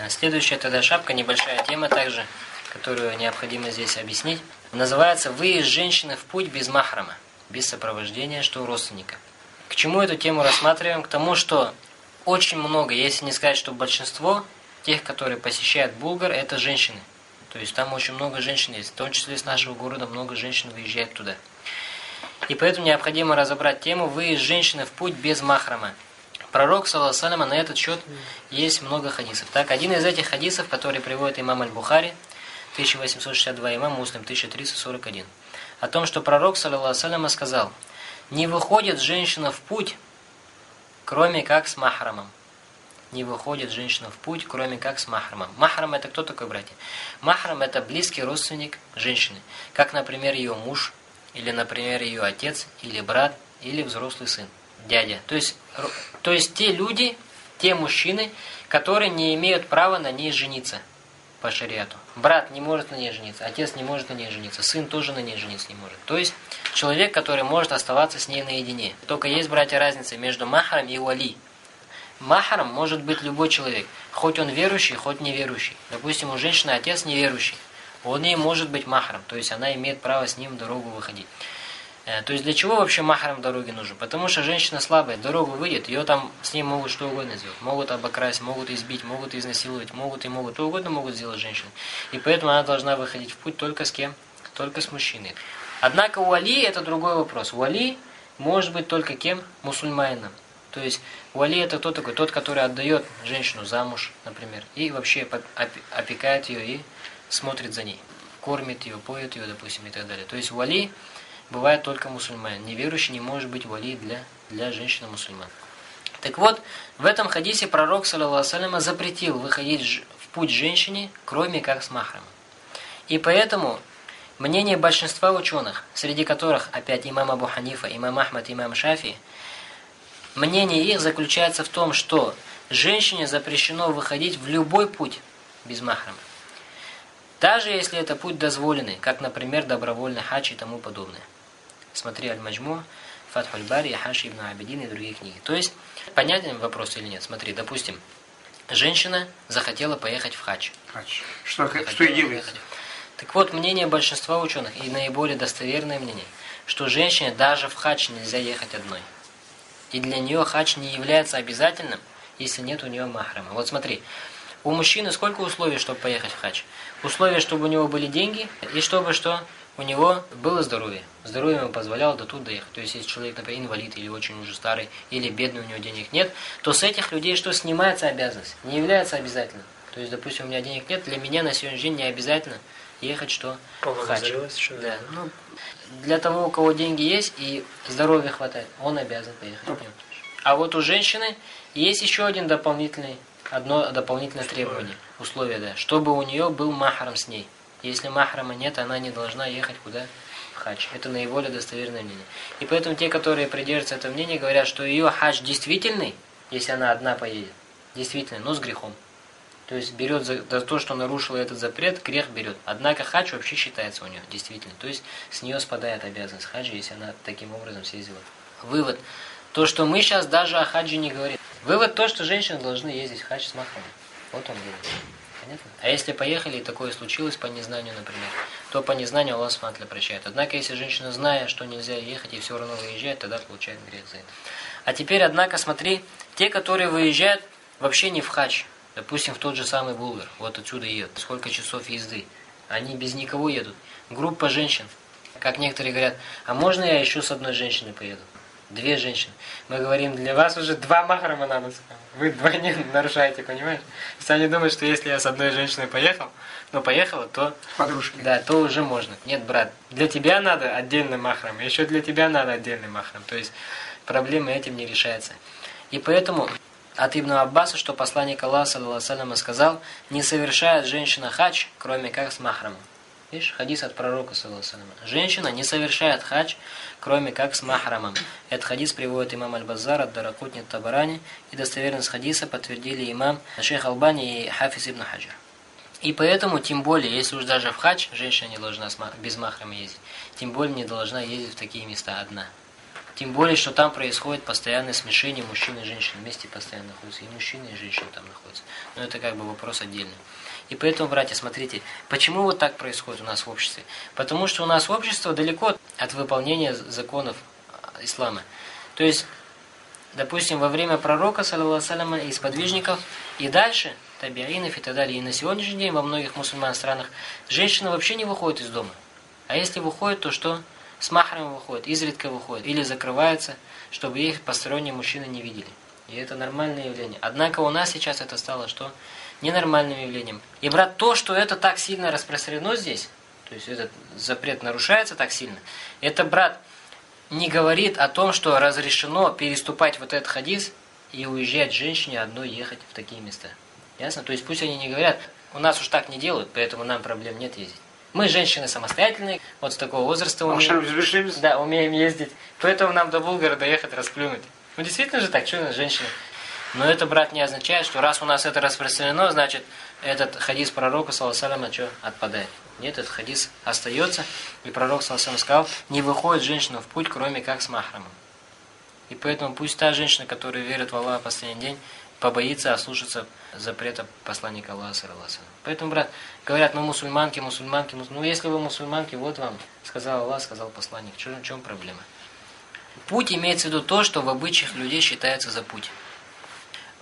Э, следующая тогда шапка, небольшая тема также, которую необходимо здесь объяснить. Называется «Выезд женщины в путь без махрама», без сопровождения, что у родственника. К чему эту тему рассматриваем? К тому, что очень много, если не сказать, что большинство тех, которые посещают Булгар, это женщины. То есть там очень много женщин есть, в том числе из нашего города много женщин выезжает туда. И поэтому необходимо разобрать тему «Выезд женщины в путь без махрама». Пророк, саллаху на этот счет есть много хадисов. Так, один из этих хадисов, который приводит имам Аль-Бухари, 1862, имам Муслим, 1341, о том, что пророк, саллаху сказал, «Не выходит женщина в путь, кроме как с махрамом». Не выходит женщина в путь, кроме как с махрамом. Махрам это кто такой, братья? Махрам это близкий родственник женщины. Как, например, ее муж, или, например, ее отец, или брат, или взрослый сын дядя. То есть, то есть те люди, те мужчины, которые не имеют права на ней жениться по шариату. Брат не может на ней жениться, отец не может на ней жениться, сын тоже на ней жениться не может. То есть человек, который может оставаться с ней наедине. Только есть, братья, разница между махром и вали. Махром может быть любой человек, хоть он верующий, хоть неверующий. Допустим, у женщины отец неверующий. Он ей может быть махром, то есть она имеет право с ним в дорогу выходить. Э, то есть для чего вообще махрам дороги нужен? Потому что женщина слабая, дорогу выйдет, ее там с ней могут что угодно сделать. Могут обокрасть, могут избить, могут изнасиловать, могут и могут, что угодно могут сделать женщины. И поэтому она должна выходить в путь только с кем? Только с мужчиной. Однако у Али это другой вопрос. У Али может быть только кем? Мусульманином. То есть у Али это кто такой? Тот, который отдает женщину замуж, например, и вообще опекает ее и смотрит за ней. Кормит ее, поет ее, допустим, и так далее. То есть у Али бывает только мусульманин. Неверующий не может быть вали для, для женщины-мусульман. Так вот, в этом хадисе пророк, саллиллаху запретил выходить в путь женщине, кроме как с махрамом. И поэтому мнение большинства ученых, среди которых опять имам Абу Ханифа, имам Ахмад, имам Шафи, мнение их заключается в том, что женщине запрещено выходить в любой путь без махрама. Даже если это путь дозволенный, как, например, добровольный хадж и тому подобное. Смотри Аль-Маджму, Фатхуль Бари, Хаши ибн Абидин и другие книги. То есть, понятен вопрос или нет? Смотри, допустим, женщина захотела поехать в хадж. Хадж. Что, что и делает? Так вот, мнение большинства ученых и наиболее достоверное мнение, что женщине даже в хадж нельзя ехать одной. И для нее хадж не является обязательным, если нет у нее махрама. Вот смотри, у мужчины сколько условий, чтобы поехать в хадж? Условия, чтобы у него были деньги и чтобы что? У него было здоровье. Здоровье ему позволяло до тут доехать. То есть, если человек, например, инвалид или очень уже старый, или бедный, у него денег нет, то с этих людей что снимается обязанность? Не является обязательным. То есть, допустим, у меня денег нет, для меня на сегодняшний день не обязательно ехать что? В хач. Да. Ну, для того, у кого деньги есть и здоровья хватает, он обязан поехать. Ну, а вот у женщины есть еще один дополнительный, одно дополнительное требование, условие, да, чтобы у нее был махрам с ней. Если махрама нет, она не должна ехать куда? В хадж. Это наиболее достоверное мнение. И поэтому те, которые придерживаются этого мнения, говорят, что ее хадж действительный, если она одна поедет. Действительно, но с грехом. То есть берет за, за то, что нарушила этот запрет, грех берет. Однако хадж вообще считается у нее, действительно. То есть с нее спадает обязанность хаджа, если она таким образом съездила. Вывод. То, что мы сейчас даже о хадже не говорим. Вывод то, что женщины должны ездить в хадж с махрамом. Вот он вывод. Понятно? А если поехали, и такое случилось по незнанию, например, то по незнанию Аллах Субтитры прощает. Однако, если женщина, зная, что нельзя ехать, и все равно выезжает, тогда получает грех за это. А теперь, однако, смотри, те, которые выезжают вообще не в хач, допустим, в тот же самый Булгар, вот отсюда едут, сколько часов езды, они без никого едут. Группа женщин, как некоторые говорят, а можно я еще с одной женщиной поеду? Две женщины. Мы говорим, для вас уже два махрама надо. Вы двойне нарушаете, понимаешь? Они думают, что если я с одной женщиной поехал, ну поехала, то... Подружки. Да, то уже можно. Нет, брат, для тебя надо отдельный махрам, еще для тебя надо отдельный махрам. То есть проблемы этим не решается. И поэтому от Ибн Аббаса, что посланник Аллаха, саллиллаху сказал, не совершает женщина хач, кроме как с махрамом. Видишь, хадис от пророка, Женщина не совершает хадж, кроме как с махрамом. Этот хадис приводит имам Аль-Базар от Даракутни Табарани, и достоверность хадиса подтвердили имам Шейх Албани и Хафиз Ибн Хаджар. И поэтому, тем более, если уж даже в хадж женщина не должна без махрама ездить, тем более не должна ездить в такие места одна. Тем более, что там происходит постоянное смешение мужчин и женщин. Вместе постоянно находятся. И мужчины, и женщины там находятся. Но это как бы вопрос отдельный. И поэтому, братья, смотрите, почему вот так происходит у нас в обществе? Потому что у нас общество далеко от выполнения законов ислама. То есть, допустим, во время пророка, саллиллаху и сподвижников, и дальше, табиинов и так далее, и на сегодняшний день во многих мусульманских странах, женщина вообще не выходит из дома. А если выходит, то что? С махром выходит, изредка выходит, или закрывается, чтобы их посторонние мужчины не видели. И это нормальное явление. Однако у нас сейчас это стало что? Ненормальным явлением. И, брат, то, что это так сильно распространено здесь, то есть этот запрет нарушается так сильно, это, брат, не говорит о том, что разрешено переступать вот этот хадис и уезжать женщине одной ехать в такие места. Ясно? То есть пусть они не говорят, у нас уж так не делают, поэтому нам проблем нет ездить. Мы женщины самостоятельные, вот с такого возраста умеем, да, умеем ездить, поэтому нам до Булгара ехать расплюнуть. Ну действительно же так, что у нас женщины? Но это, брат, не означает, что раз у нас это распространено, значит, этот хадис пророка, саллаху что, отпадает. Нет, этот хадис остается, и пророк, саллаху сказал, не выходит женщина в путь, кроме как с махрамом. И поэтому пусть та женщина, которая верит в Аллаха последний день, побоится ослушаться запрета посланника Аллаха, саллаху Поэтому, брат, говорят, ну мусульманки, мусульманки, мусульманки. ну если вы мусульманки, вот вам, сказал Аллах, сказал посланник. В чем проблема? Путь имеется в виду то, что в обычаях людей считается за путь.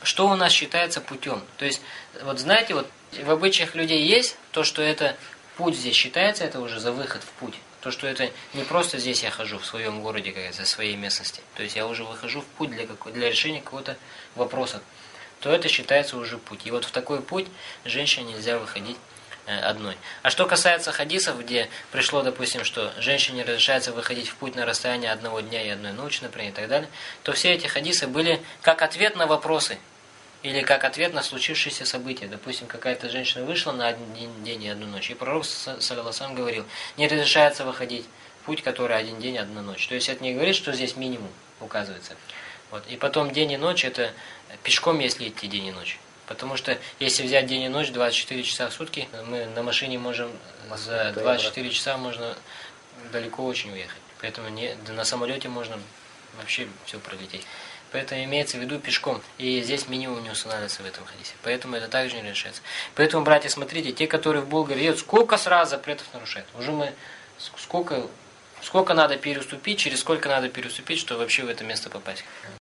Что у нас считается путем? То есть, вот знаете, вот в обычаях людей есть то, что это путь здесь считается, это уже за выход в путь. То, что это не просто здесь я хожу, в своем городе, как за своей местности. То есть я уже выхожу в путь для, какой, для решения какого-то вопроса то это считается уже путь. И вот в такой путь женщине нельзя выходить э, одной. А что касается хадисов, где пришло, допустим, что женщине разрешается выходить в путь на расстояние одного дня и одной ночи, например, и так далее, то все эти хадисы были как ответ на вопросы, или как ответ на случившиеся события. Допустим, какая-то женщина вышла на один день и одну ночь, и пророк, саллиллаху говорил, не разрешается выходить путь, который один день и одна ночь. То есть это не говорит, что здесь минимум указывается. Вот. И потом день и ночь, это пешком, если идти день и ночь. Потому что если взять день и ночь, 24 часа в сутки, мы на машине можем за 24 часа можно далеко очень уехать. Поэтому не, на самолете можно вообще все пролететь. Поэтому имеется в виду пешком. И здесь минимум не устанавливается в этом хадисе. Поэтому это также не решается. Поэтому, братья, смотрите, те, которые в Болгарии едут, сколько сразу запретов нарушают. Уже мы сколько сколько надо переступить, через сколько надо переступить, чтобы вообще в это место попасть.